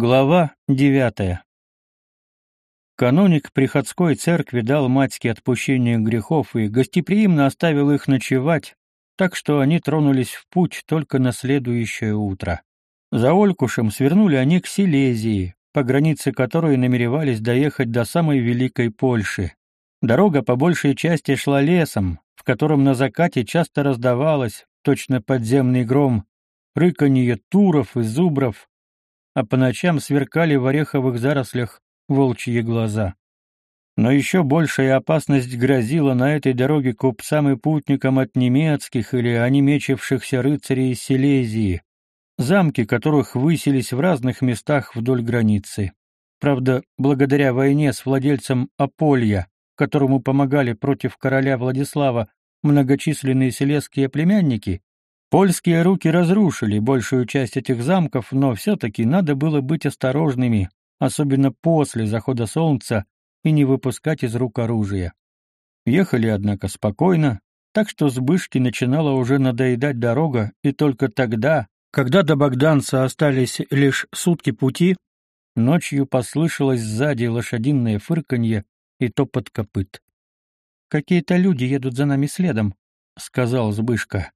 Глава девятая. Каноник приходской церкви дал матьке отпущение грехов и гостеприимно оставил их ночевать, так что они тронулись в путь только на следующее утро. За Олькушем свернули они к Силезии, по границе которой намеревались доехать до самой Великой Польши. Дорога по большей части шла лесом, в котором на закате часто раздавалось, точно подземный гром, рыканье туров и зубров, а по ночам сверкали в ореховых зарослях волчьи глаза. Но еще большая опасность грозила на этой дороге купцам и путникам от немецких или онемечившихся рыцарей из Силезии, замки которых высились в разных местах вдоль границы. Правда, благодаря войне с владельцем Аполья, которому помогали против короля Владислава многочисленные селезские племянники, польские руки разрушили большую часть этих замков, но все-таки надо было быть осторожными, особенно после захода солнца, и не выпускать из рук оружия. Ехали, однако, спокойно, так что Збышке начинала уже надоедать дорога, и только тогда, когда до Богданца остались лишь сутки пути, ночью послышалось сзади лошадиное фырканье и топот копыт. «Какие-то люди едут за нами следом», — сказал Збышка.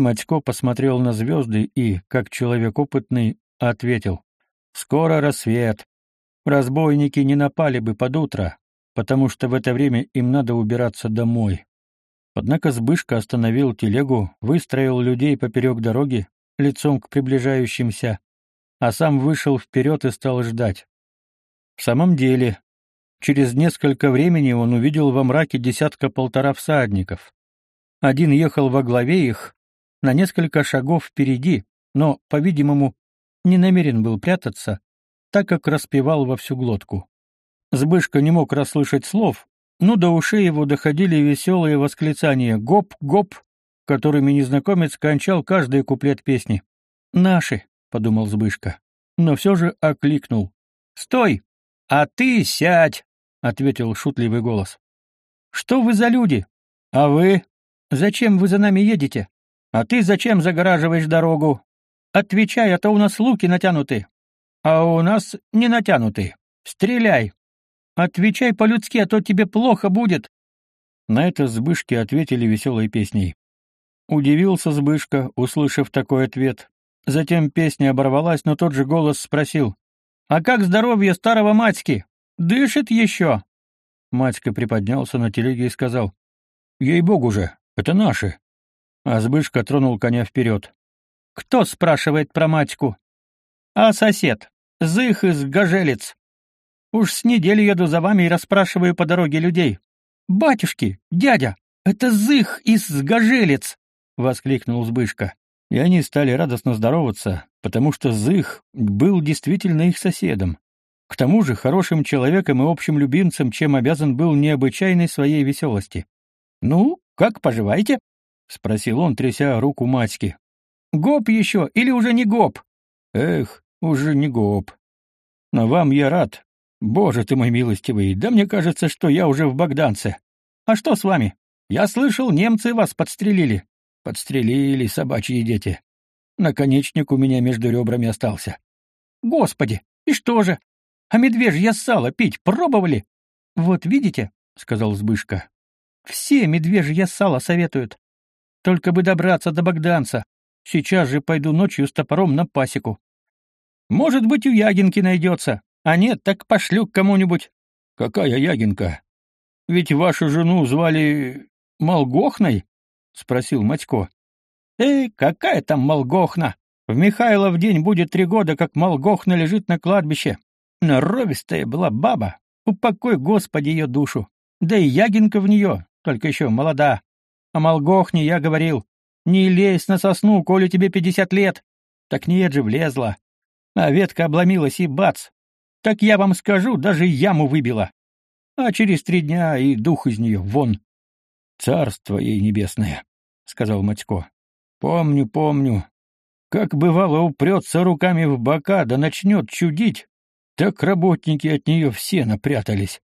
Матько посмотрел на звезды и, как человек опытный, ответил. «Скоро рассвет. Разбойники не напали бы под утро, потому что в это время им надо убираться домой». Однако Збышка остановил телегу, выстроил людей поперек дороги, лицом к приближающимся, а сам вышел вперед и стал ждать. В самом деле, через несколько времени он увидел во мраке десятка-полтора всадников. Один ехал во главе их, на несколько шагов впереди, но, по-видимому, не намерен был прятаться, так как распевал во всю глотку. Збышка не мог расслышать слов, но до ушей его доходили веселые восклицания «гоп, гоп», которыми незнакомец кончал каждый куплет песни. «Наши», — подумал Збышка, но все же окликнул. «Стой! А ты сядь!» — ответил шутливый голос. «Что вы за люди? А вы? Зачем вы за нами едете? А ты зачем загораживаешь дорогу? Отвечай, а то у нас луки натянуты. А у нас не натянуты. Стреляй! Отвечай по-людски, а то тебе плохо будет!» На это Збышки ответили веселой песней. Удивился Збышка, услышав такой ответ. Затем песня оборвалась, но тот же голос спросил. «А как здоровье старого Матьки? Дышит еще?» Матька приподнялся на телеге и сказал. «Ей-богу же, это наши». А Збышка тронул коня вперед. «Кто спрашивает про Матьку?» «А сосед. Зых из Гажелец. Уж с недели еду за вами и расспрашиваю по дороге людей. Батюшки, дядя, это Зых из Гажелец воскликнул Збышка. И они стали радостно здороваться, потому что Зых был действительно их соседом. К тому же хорошим человеком и общим любимцем, чем обязан был необычайной своей веселости. «Ну, как поживаете?» — спросил он, тряся руку матьки. «Гоп еще или уже не гоп?» «Эх, уже не гоп. Но вам я рад. Боже ты мой милостивый, да мне кажется, что я уже в Богданце. А что с вами? Я слышал, немцы вас подстрелили. Подстрелили собачьи дети. Наконечник у меня между ребрами остался. Господи, и что же? А медвежье сало пить пробовали? Вот видите, сказал Збышка. Все медвежье сало советуют. Только бы добраться до Богданца. Сейчас же пойду ночью с топором на пасеку. Может быть, у Ягинки найдется. А нет, так пошлю к кому-нибудь. Какая Ягинка? Ведь вашу жену звали Малгохной? — спросил Матько. «Эй, какая там Молгохна? В Михайлов день будет три года, как Молгохна лежит на кладбище. Норовистая была баба. Упокой, Господи, ее душу. Да и Ягинка в нее, только еще молода. О Молгохне я говорил. Не лезь на сосну, коли тебе пятьдесят лет. Так нет же, влезла. А ветка обломилась и бац. Так я вам скажу, даже яму выбила. А через три дня и дух из нее вон. Царство ей небесное, — сказал Матько. — Помню, помню. Как бывало упрется руками в бока, да начнет чудить, так работники от нее все напрятались.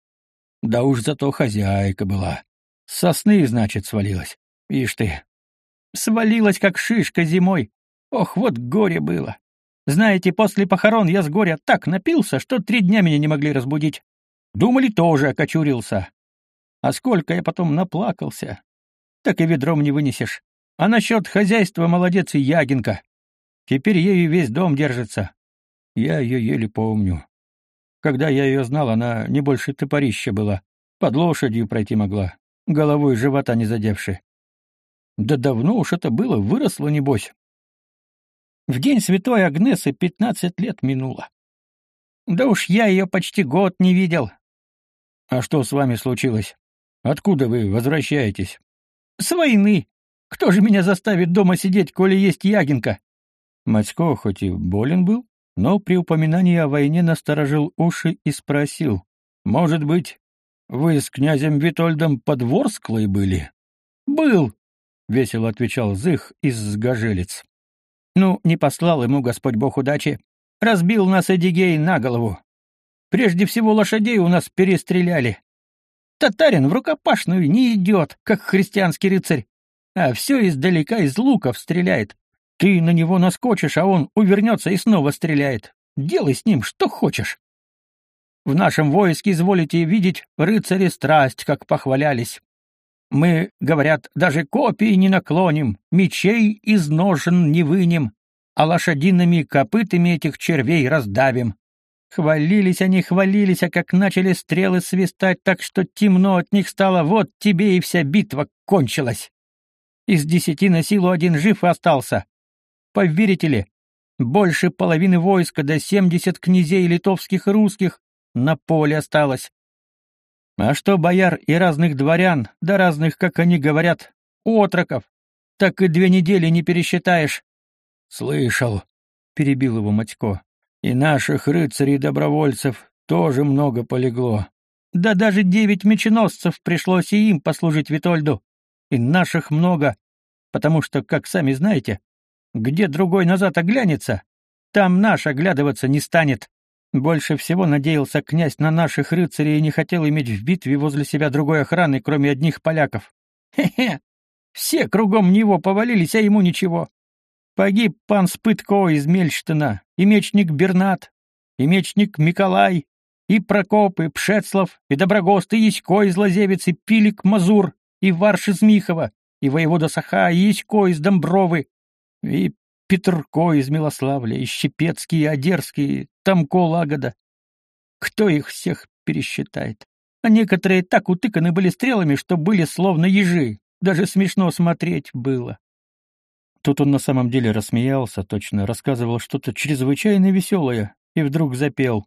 Да уж зато хозяйка была. С сосны, значит, свалилась. Ишь ты. Свалилась, как шишка зимой. Ох, вот горе было. Знаете, после похорон я с горя так напился, что три дня меня не могли разбудить. Думали, тоже окочурился. А сколько я потом наплакался. Так и ведром не вынесешь. А насчет хозяйства молодец и Ягинка. Теперь ею весь дом держится. Я ее еле помню. Когда я ее знал, она не больше топорища была. Под лошадью пройти могла, головой живота не задевши. Да давно уж это было, выросло, небось. В день святой Агнесы пятнадцать лет минуло. Да уж я ее почти год не видел. А что с вами случилось? Откуда вы возвращаетесь? С войны. Кто же меня заставит дома сидеть, коли есть Ягинка? Матько хоть и болен был, но при упоминании о войне насторожил уши и спросил. «Может быть, вы с князем Витольдом подворсклой были?» «Был», — весело отвечал Зых из Гажелец. «Ну, не послал ему Господь Бог удачи. Разбил нас Эдигей на голову. Прежде всего лошадей у нас перестреляли. Татарин в рукопашную не идет, как христианский рыцарь, а все издалека из луков стреляет. Ты на него наскочишь, а он увернется и снова стреляет. Делай с ним что хочешь. В нашем войске, изволите видеть, рыцари страсть, как похвалялись. Мы, говорят, даже копии не наклоним, мечей из ножен не вынем, а лошадиными копытами этих червей раздавим. Хвалились они, хвалились, а как начали стрелы свистать так, что темно от них стало, вот тебе и вся битва кончилась. Из десяти на силу один жив остался. Поверите ли, больше половины войска до семьдесят князей литовских и русских на поле осталось. А что бояр и разных дворян, да разных, как они говорят, отроков, так и две недели не пересчитаешь. — Слышал, — перебил его Матько. И наших рыцарей-добровольцев тоже много полегло. Да даже девять меченосцев пришлось и им послужить Витольду. И наших много, потому что, как сами знаете, где другой назад оглянется, там наш оглядываться не станет. Больше всего надеялся князь на наших рыцарей и не хотел иметь в битве возле себя другой охраны, кроме одних поляков. Хе-хе! Все кругом него повалились, а ему ничего. Погиб пан Спытко из Мельштина, и мечник Бернат, и мечник Миколай, и Прокоп, и Пшецлав, и Доброгост, и Ясько из Лазевицы, Пилик Мазур, и Варш из Михова, и воевода Саха, и Ясько из Домбровы, и Петрко из Милославля, и Щепецкий, и Одерский, Тамко Лагода. Кто их всех пересчитает? А некоторые так утыканы были стрелами, что были словно ежи. Даже смешно смотреть было. Тут он на самом деле рассмеялся, точно рассказывал что-то чрезвычайно веселое, и вдруг запел.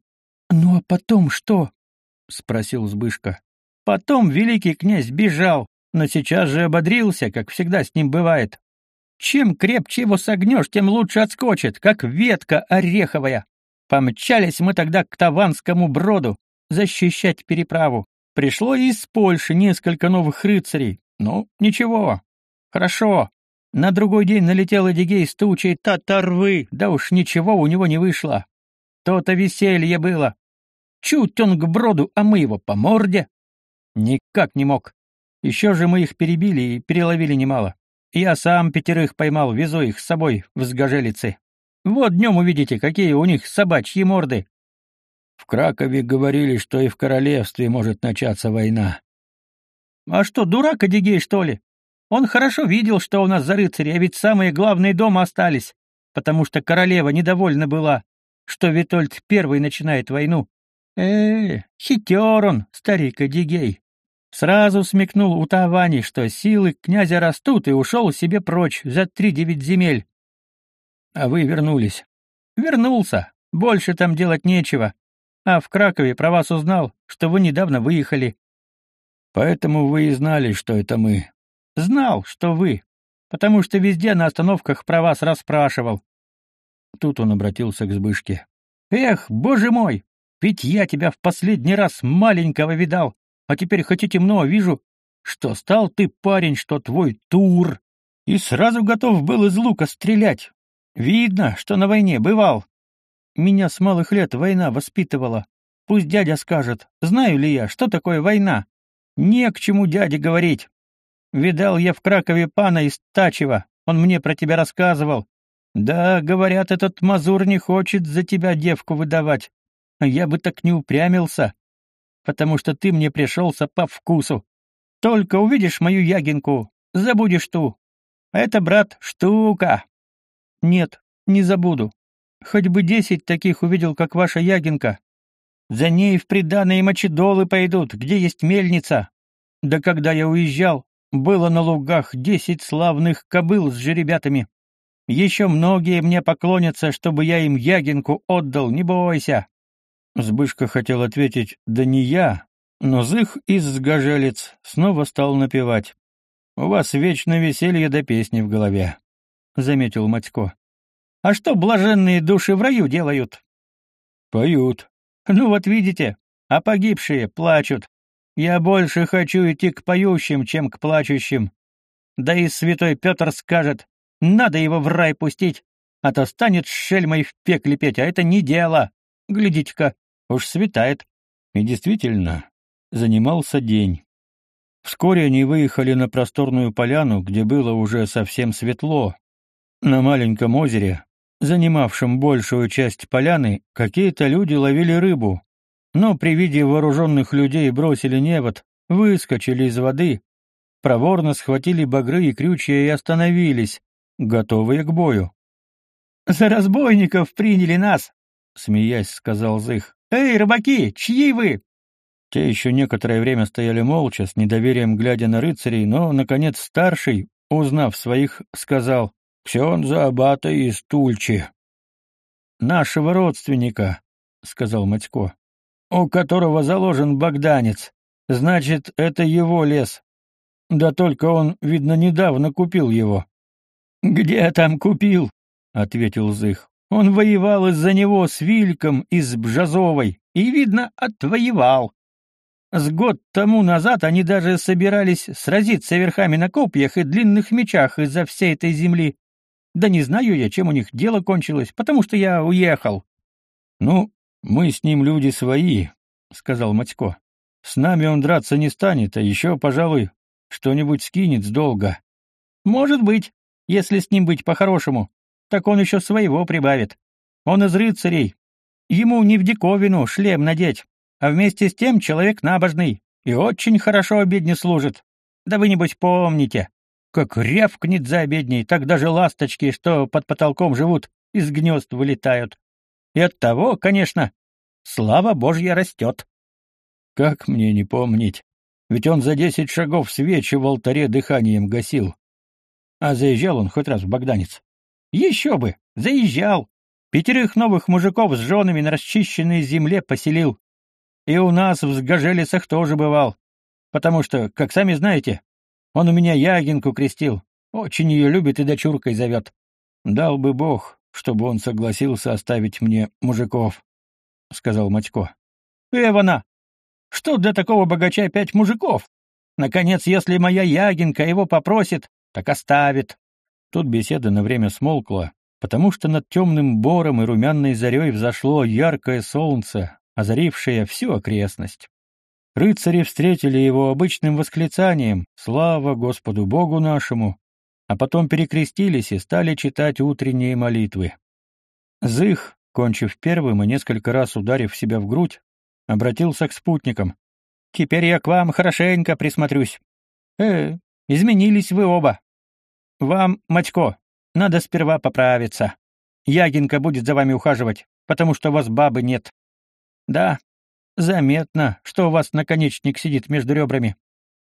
«Ну а потом что?» — спросил Збышка. «Потом великий князь бежал, но сейчас же ободрился, как всегда с ним бывает. Чем крепче его согнешь, тем лучше отскочит, как ветка ореховая. Помчались мы тогда к Таванскому броду защищать переправу. Пришло из Польши несколько новых рыцарей. Ну, ничего. Хорошо. На другой день налетел Эдигей с тучей татарвы, да уж ничего у него не вышло. То-то веселье было. Чуть он к броду, а мы его по морде. Никак не мог. Еще же мы их перебили и переловили немало. Я сам пятерых поймал, везу их с собой в сгожелицы. Вот днем увидите, какие у них собачьи морды. В Кракове говорили, что и в королевстве может начаться война. А что, дурак Адигей, что ли? Он хорошо видел, что у нас за рыцари, а ведь самые главные дома остались, потому что королева недовольна была, что Витольд первый начинает войну. Э, хитер он, старик Адигей. Сразу смекнул у Тавани, что силы князя растут, и ушел себе прочь за три девять земель. А вы вернулись. Вернулся. Больше там делать нечего. А в Кракове про вас узнал, что вы недавно выехали. Поэтому вы и знали, что это мы. Знал, что вы, потому что везде на остановках про вас расспрашивал. Тут он обратился к Збышке. Эх, боже мой, ведь я тебя в последний раз маленького видал, а теперь хоть и темно, вижу, что стал ты парень, что твой тур, и сразу готов был из лука стрелять. Видно, что на войне бывал. Меня с малых лет война воспитывала. Пусть дядя скажет, знаю ли я, что такое война. Не к чему дяде говорить. Видал я в Кракове пана из Тачева, он мне про тебя рассказывал. Да, говорят, этот Мазур не хочет за тебя девку выдавать. Я бы так не упрямился, потому что ты мне пришелся по вкусу. Только увидишь мою ягинку, забудешь ту. Это, брат, штука. Нет, не забуду. Хоть бы десять таких увидел, как ваша ягинка. За ней в приданые мочедолы пойдут, где есть мельница. Да когда я уезжал, было на лугах десять славных кобыл с жеребятами. Еще многие мне поклонятся, чтобы я им ягинку отдал, не бойся. Збышка хотел ответить «да не я», но Зых из Гажелец снова стал напевать. «У вас вечно веселье да песни в голове», — заметил Матько. «А что блаженные души в раю делают?» «Поют». «Ну вот видите, а погибшие плачут. Я больше хочу идти к поющим, чем к плачущим. Да и святой Петр скажет, надо его в рай пустить, а то станет шельмой в пекле петь, а это не дело. Глядите-ка, уж светает. И действительно, занимался день. Вскоре они выехали на просторную поляну, где было уже совсем светло. На маленьком озере, занимавшем большую часть поляны, какие-то люди ловили рыбу, но при виде вооруженных людей бросили невод, выскочили из воды, проворно схватили багры и крючья и остановились, готовые к бою. «За разбойников приняли нас!» — смеясь сказал Зых. «Эй, рыбаки, чьи вы?» Те еще некоторое время стояли молча, с недоверием глядя на рыцарей, но, наконец, старший, узнав своих, сказал «Ксенза Абата из Тульчи». «Нашего родственника», — сказал Матько у которого заложен богданец. Значит, это его лес. Да только он, видно, недавно купил его. Где там купил? ответил Зых. Он воевал из-за него с Вильком из Бжазовой и, видно, отвоевал. С год тому назад они даже собирались сразиться верхами на копьях и длинных мечах из-за всей этой земли. Да не знаю я, чем у них дело кончилось, потому что я уехал. Ну, мы с ним люди свои, сказал Матько. С нами он драться не станет, а еще, пожалуй, что-нибудь скинет с долга. Может быть, если с ним быть по-хорошему, так он еще своего прибавит. Он из рыцарей. Ему не в диковину шлем надеть, а вместе с тем человек набожный и очень хорошо обедне служит. Да вы, небось, помните, как рявкнет за обедней, так даже ласточки, что под потолком живут, из гнезд вылетают. И от того, конечно, слава Божья растет. Как мне не помнить? Ведь он за десять шагов свечи в алтаре дыханием гасил. А заезжал он хоть раз в Богданец? Еще бы! Заезжал! Пятерых новых мужиков с женами на расчищенной земле поселил. И у нас в Сгожелицах тоже бывал. Потому что, как сами знаете, он у меня Ягинку крестил. Очень ее любит и дочуркой зовет. Дал бы Бог, чтобы он согласился оставить мне мужиков, — сказал Матько. — Эвана! Что для такого богача пять мужиков? Наконец, если моя Ягинка его попросит, так оставит. Тут беседа на время смолкла, потому что над темным бором и румяной зарей взошло яркое солнце, озарившее всю окрестность. Рыцари встретили его обычным восклицанием «Слава Господу Богу нашему!», а потом перекрестились и стали читать утренние молитвы. Зых, кончив первым и несколько раз ударив себя в грудь, обратился к спутникам. «Теперь я к вам хорошенько присмотрюсь. Э, изменились вы оба. Вам, Матько, надо сперва поправиться. Ягинка будет за вами ухаживать, потому что у вас бабы нет. Да, заметно, что у вас наконечник сидит между ребрами.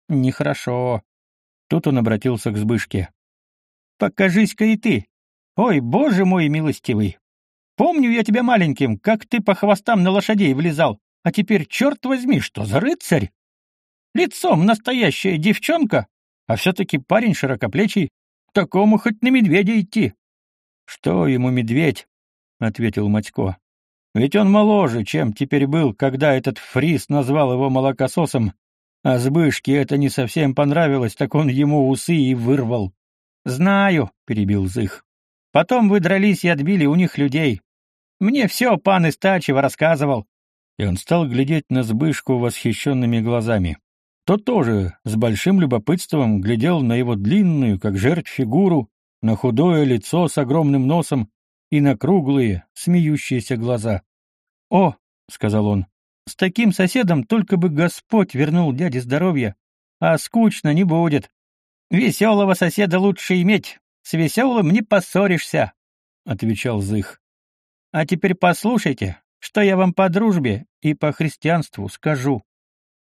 Нехорошо». Тут он обратился к Збышке. Покажись-ка и ты. Ой, боже мой милостивый. Помню я тебя маленьким, как ты по хвостам на лошадей влезал, а теперь, черт возьми, что за рыцарь? Лицом настоящая девчонка, а все-таки парень широкоплечий. Такому хоть на медведя идти. — Что ему медведь? — ответил Матько. — Ведь он моложе, чем теперь был, когда этот фрис назвал его молокососом, а Збышке это не совсем понравилось, так он ему усы и вырвал. «Знаю», — перебил Зых. «Потом вы дрались и отбили у них людей. Мне все пан Истачева рассказывал». И он стал глядеть на Збышку восхищенными глазами. Тот тоже с большим любопытством глядел на его длинную, как жертв, фигуру, на худое лицо с огромным носом и на круглые, смеющиеся глаза. «О!» — сказал он. «С таким соседом только бы Господь вернул дяде здоровье, а скучно не будет. Веселого соседа лучше иметь, с веселым не поссоришься», — отвечал Зых. «А теперь послушайте, что я вам по дружбе и по христианству скажу.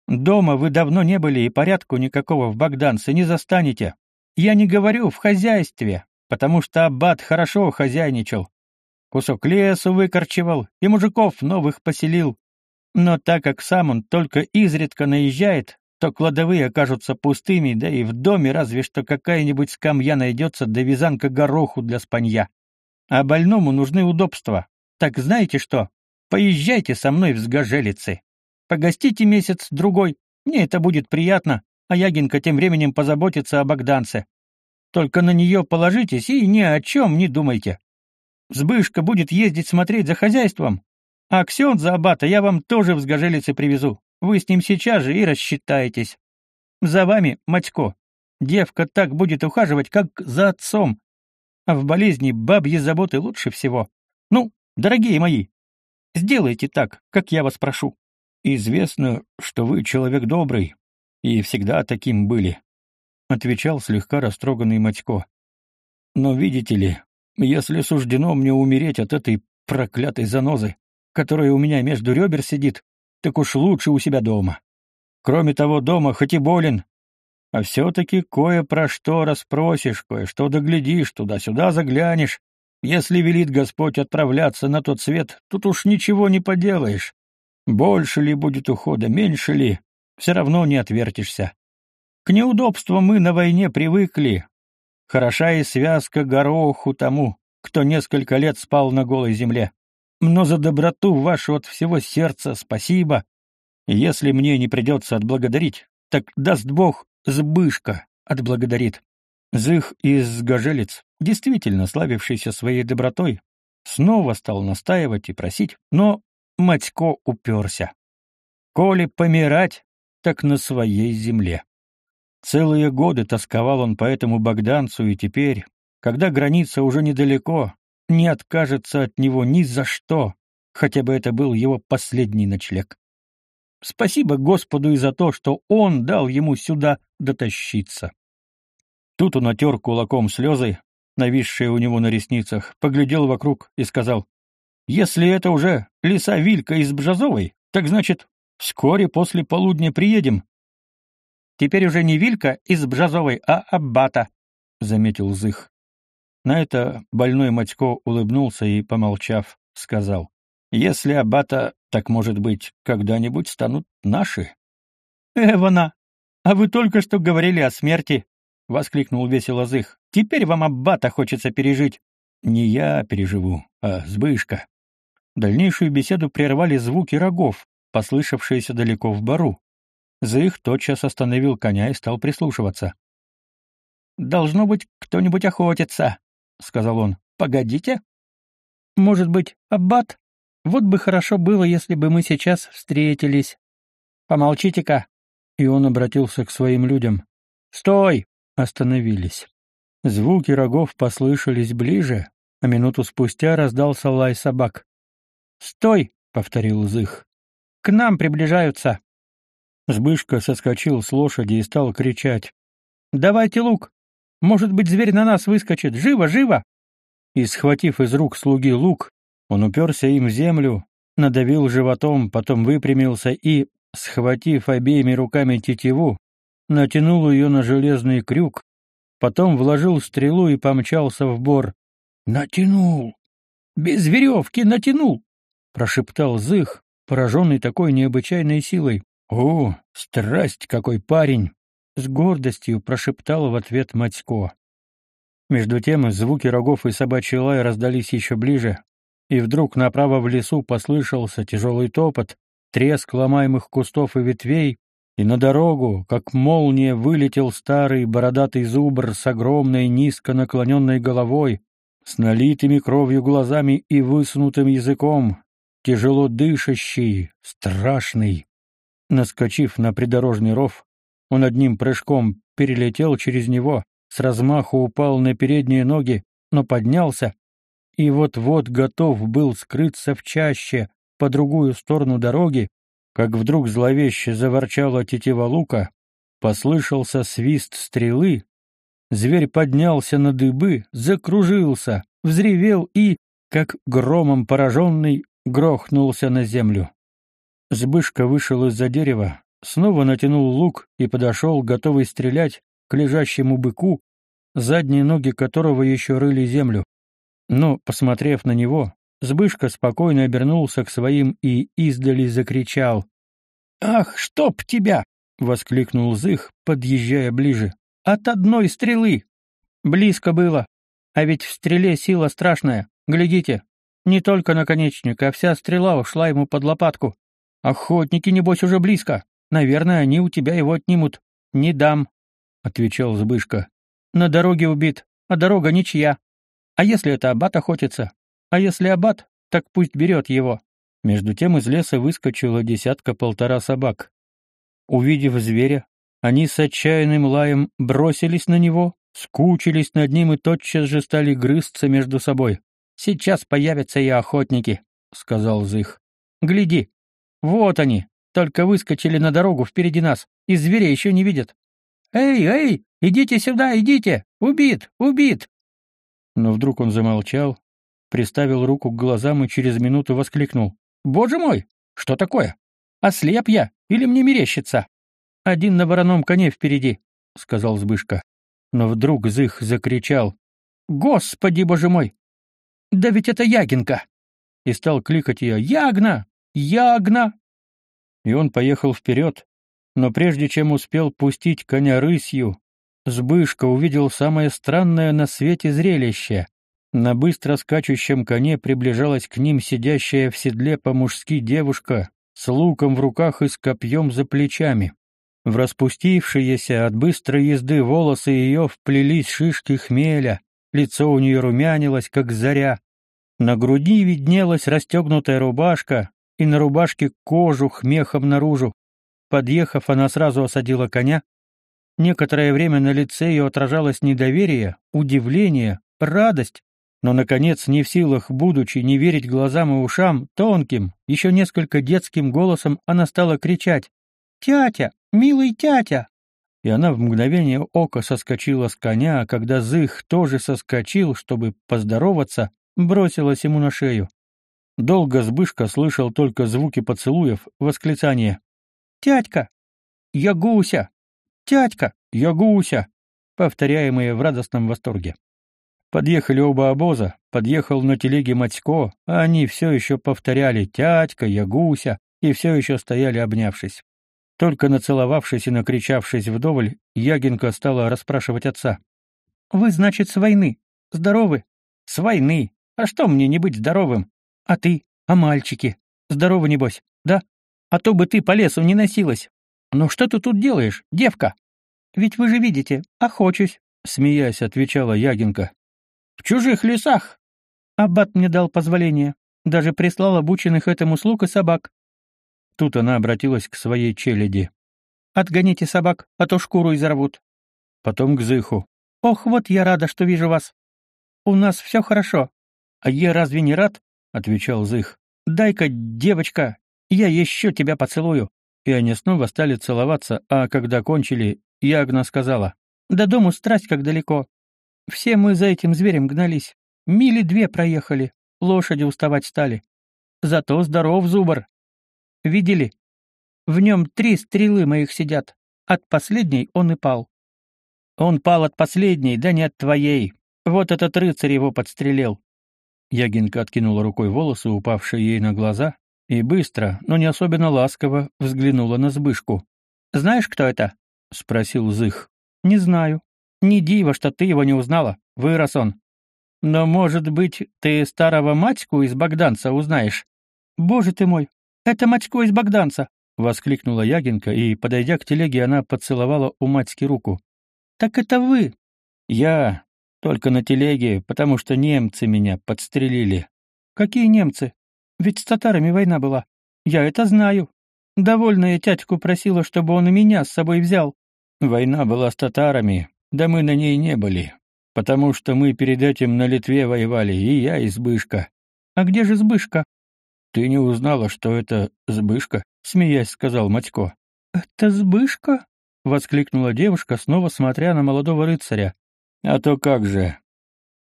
Дома вы давно не были и порядку никакого в Богданце не застанете. Я не говорю в хозяйстве, потому что аббат хорошо хозяйничал. Кусок лесу выкорчевал и мужиков новых поселил. Но так как сам он только изредка наезжает, то кладовые окажутся пустыми, да и в доме разве что какая-нибудь скамья найдется да вязанка гороху для спанья. А больному нужны удобства. Так знаете что? Поезжайте со мной в Сгожелицы. Погостите месяц-другой, мне это будет приятно, а Ягинка тем временем позаботится о Богданце. Только на нее положитесь и ни о чем не думайте. Сбышка будет ездить смотреть за хозяйством, а Ксен за аббата я вам тоже в Сгожелице привезу. Вы с ним сейчас же и рассчитаетесь. За вами, Матько, девка так будет ухаживать, как за отцом. А в болезни бабьи заботы лучше всего. Ну, дорогие мои, сделайте так, как я вас прошу. Известно, что вы человек добрый и всегда таким были, отвечал слегка растроганный Матько. Но видите ли, если суждено мне умереть от этой проклятой занозы, которая у меня между ребер сидит, так уж лучше у себя дома. Кроме того, дома хоть и болен, а все-таки кое про что расспросишь, кое-что доглядишь, туда-сюда заглянешь. Если велит Господь отправляться на тот свет, тут уж ничего не поделаешь. Больше ли будет ухода, меньше ли, все равно не отвертишься. К неудобствам мы на войне привыкли. Хороша и связка гороху тому, кто несколько лет спал на голой земле. Но за доброту вашу от всего сердца спасибо. Если мне не придется отблагодарить, так даст Бог, Збышка отблагодарит. Зых из Гажелец, действительно славившийся своей добротой, снова стал настаивать и просить, но Матько уперся. Коли помирать, так на своей земле. Целые годы тосковал он по этому богданцу, и теперь, когда граница уже недалеко, не откажется от него ни за что, хотя бы это был его последний ночлег. Спасибо Господу и за то, что Он дал ему сюда дотащиться. Тут он отер кулаком слезы, нависшие у него на ресницах, поглядел вокруг и сказал, если это уже лиса Вилька из Бжазовой, так значит, вскоре после полудня приедем. Теперь уже не Вилька из Бжазовой, а Аббата, — заметил Зых. На это больной Матько улыбнулся и, помолчав, сказал, «Если Аббата, так, может быть, когда-нибудь станут наши?» «Эвана, а вы только что говорили о смерти!» — воскликнул весело Зых. «Теперь вам Аббата хочется пережить». «Не я переживу, а Збышка», Дальнейшую беседу прервали звуки рогов, послышавшиеся далеко в бару. Зых тотчас остановил коня и стал прислушиваться. «Должно быть, кто-нибудь охотится», — сказал он. «Погодите. Может быть, аббат? Вот бы хорошо было, если бы мы сейчас встретились. Помолчите-ка». И он обратился к своим людям. «Стой!» — остановились. Звуки рогов послышались ближе, а минуту спустя раздался лай собак. «Стой!» — повторил Зых. «К нам приближаются!» Збышка соскочил с лошади и стал кричать. «Давайте лук! Может быть, зверь на нас выскочит! Живо, живо!» И, схватив из рук слуги лук, он уперся им в землю, надавил животом, потом выпрямился и, схватив обеими руками тетиву, натянул ее на железный крюк, потом вложил стрелу и помчался в бор. «Натянул! Без веревки натянул!» Прошептал Зых, пораженный такой необычайной силой. «О, страсть какой парень!» — с гордостью прошептал в ответ Матько. Между тем звуки рогов и собачий лай раздались еще ближе, и вдруг направо в лесу послышался тяжелый топот, треск ломаемых кустов и ветвей, и на дорогу, как молния, вылетел старый бородатый зубр с огромной низко наклоненной головой, с налитыми кровью глазами и высунутым языком, тяжело дышащий, страшный. Наскочив на придорожный ров, он одним прыжком перелетел через него, с размаху упал на передние ноги, но поднялся, и вот-вот готов был скрыться в чаще по другую сторону дороги, как вдруг зловеще заворчала тетива лука, послышался свист стрелы, зверь поднялся на дыбы, закружился, взревел и, как громом пораженный, грохнулся на землю. Збышка вышел из-за дерева, снова натянул лук и подошел, готовый стрелять, к лежащему быку, задние ноги которого еще рыли землю. Но, посмотрев на него, Збышка спокойно обернулся к своим и издали закричал. «Ах, чтоб тебя!» — воскликнул Зых, подъезжая ближе. «От одной стрелы!» «Близко было. А ведь в стреле сила страшная. Глядите, не только наконечник, а вся стрела ушла ему под лопатку. Охотники, небось, уже близко. Наверное, они у тебя его отнимут. Не дам, — отвечал Збышка. На дороге убит, а дорога ничья. А если это аббат охотится? А если аббат, так пусть берет его. Между тем из леса выскочила десятка-полтора собак. Увидев зверя, они с отчаянным лаем бросились на него, скучились над ним и тотчас же стали грызться между собой. «Сейчас появятся и охотники», — сказал Зых. «Гляди, вот они, только выскочили на дорогу впереди нас, и зверя еще не видят. Эй, эй, идите сюда, идите! Убит, убит!» Но вдруг он замолчал, приставил руку к глазам и через минуту воскликнул. «Боже мой! Что такое? Ослеп я или мне мерещится?» «Один на вороном коне впереди», — сказал Збышка. Но вдруг Зых закричал. «Господи, боже мой! Да ведь это Ягинка!» И стал кликать ее. «Ягна! Ягна!» И он поехал вперед, но прежде чем успел пустить коня рысью, Збышка увидел самое странное на свете зрелище. На быстро скачущем коне приближалась к ним сидящая в седле по-мужски девушка с луком в руках и с копьем за плечами. В распустившиеся от быстрой езды волосы ее вплелись шишки хмеля, лицо у нее румянилось, как заря. На груди виднелась расстегнутая рубашка, и на рубашке кожу хмехом наружу. Подъехав, она сразу осадила коня. Некоторое время на лице ее отражалось недоверие, удивление, радость, но, наконец, не в силах, будучи, не верить глазам и ушам, тонким, еще несколько детским голосом она стала кричать «Тятя! Милый тятя!» И она в мгновение ока соскочила с коня, а когда Зых тоже соскочил, чтобы поздороваться, бросилась ему на шею. Долго Збышка слышал только звуки поцелуев, восклицания. «Тятька! Я гуся! Тятька! Я гуся!» повторяемые в радостном восторге. Подъехали оба обоза, подъехал на телеге Матько, а они все еще повторяли «тятька», «я гуся» и все еще стояли обнявшись. Только нацеловавшись и накричавшись вдоволь, Ягинка стала расспрашивать отца. «Вы, значит, с войны? Здоровы?» «С войны. А что мне не быть здоровым? А ты? А мальчики? Здорово, небось, да? А то бы ты по лесу не носилась. Ну что ты тут делаешь, девка? Ведь вы же видите, охочусь, смеясь, отвечала Ягинка. В чужих лесах. Аббат мне дал позволение, даже прислал обученных этому слуг и собак. Тут она обратилась к своей челяди. «Отгоните собак, а то шкуру изорвут». Потом к Зыху. «Ох, вот я рада, что вижу вас. У нас все хорошо. А я разве не рад? — отвечал Зых. «Дай-ка, девочка, я еще тебя поцелую». И они снова стали целоваться, а когда кончили, Ягна сказала, «До дому страсть как далеко. Все мы за этим зверем гнались. Мили две проехали, лошади уставать стали. Зато здоров зубр. Видели? В нем три стрелы моих сидят. От последней он и пал. Он пал от последней, да не от твоей. Вот этот рыцарь его подстрелил. Ягинка откинула рукой волосы, упавшие ей на глаза, и быстро, но не особенно ласково, взглянула на Збышку. «Знаешь, кто это?» — спросил Зых. «Не знаю. Не диво, что ты его не узнала. Вырос он. Но, может быть, ты старого матьку из Богданца узнаешь?» «Боже ты мой! Это матько из Богданца!» — воскликнула Ягинка, и, подойдя к телеге, она поцеловала у матьки руку. «Так это вы!» «Я... Только на телеге, потому что немцы меня подстрелили. Какие немцы? Ведь с татарами война была. Я это знаю. Довольная тятьку просила, чтобы он и меня с собой взял. Война была с татарами, Да мы на ней не были, потому что мы перед этим на Литве воевали, и я, и Збышка. А где же Збышка? Ты не узнала, что это Збышка? Смеясь, сказал Матько. Это Збышка? Воскликнула девушка, снова смотря на молодого рыцаря. А то как же.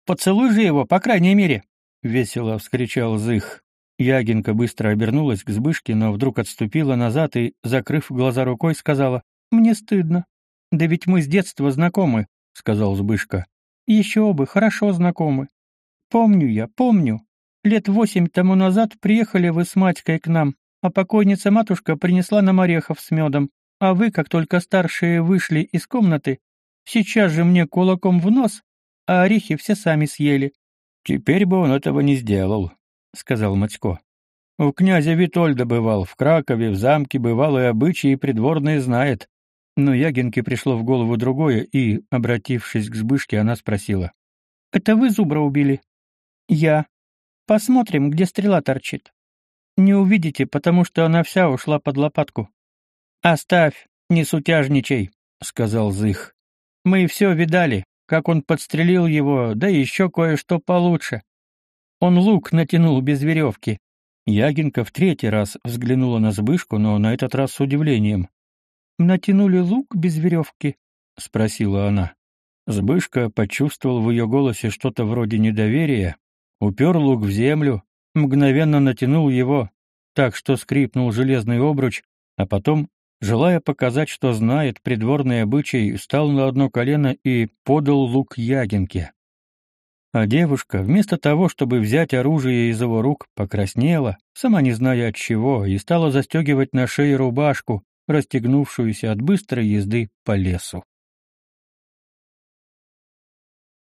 Поцелуй же его, по крайней мере. Весело вскричал Зых. Ягинка быстро обернулась к Збышке, но вдруг отступила назад и, закрыв глаза рукой, сказала, «Мне стыдно. Да ведь мы с детства знакомы», — сказал Збышка. «Еще бы, хорошо знакомы. Помню я, помню. Лет восемь тому назад приехали вы с матькой к нам, а покойница-матушка принесла нам орехов с медом, а вы, как только старшие вышли из комнаты, сейчас же мне кулаком в нос, а орехи все сами съели». «Теперь бы он этого не сделал», — сказал Матько. «У князя Витольда бывал, в Кракове, в замке бывал и обычаи придворные знает». Но Ягинке пришло в голову другое, и, обратившись к Збышке, она спросила. «Это вы зубра убили?» «Я. Посмотрим, где стрела торчит. Не увидите, потому что она вся ушла под лопатку». «Оставь, не сутяжничай», — сказал Зых. «Мы все видали, как он подстрелил его, да еще кое-что получше. Он лук натянул без веревки. Ягинка в третий раз взглянула на Збышку, но на этот раз с удивлением. «Натянули лук без веревки?» — спросила она. Збышка почувствовал в ее голосе что-то вроде недоверия, упер лук в землю, мгновенно натянул его, так что скрипнул железный обруч, а потом, желая показать, что знает придворный обычай, встал на одно колено и подал лук Ягинке. А девушка, вместо того, чтобы взять оружие из его рук, покраснела, сама не зная от чего, и стала застегивать на шее рубашку, расстегнувшуюся от быстрой езды по лесу.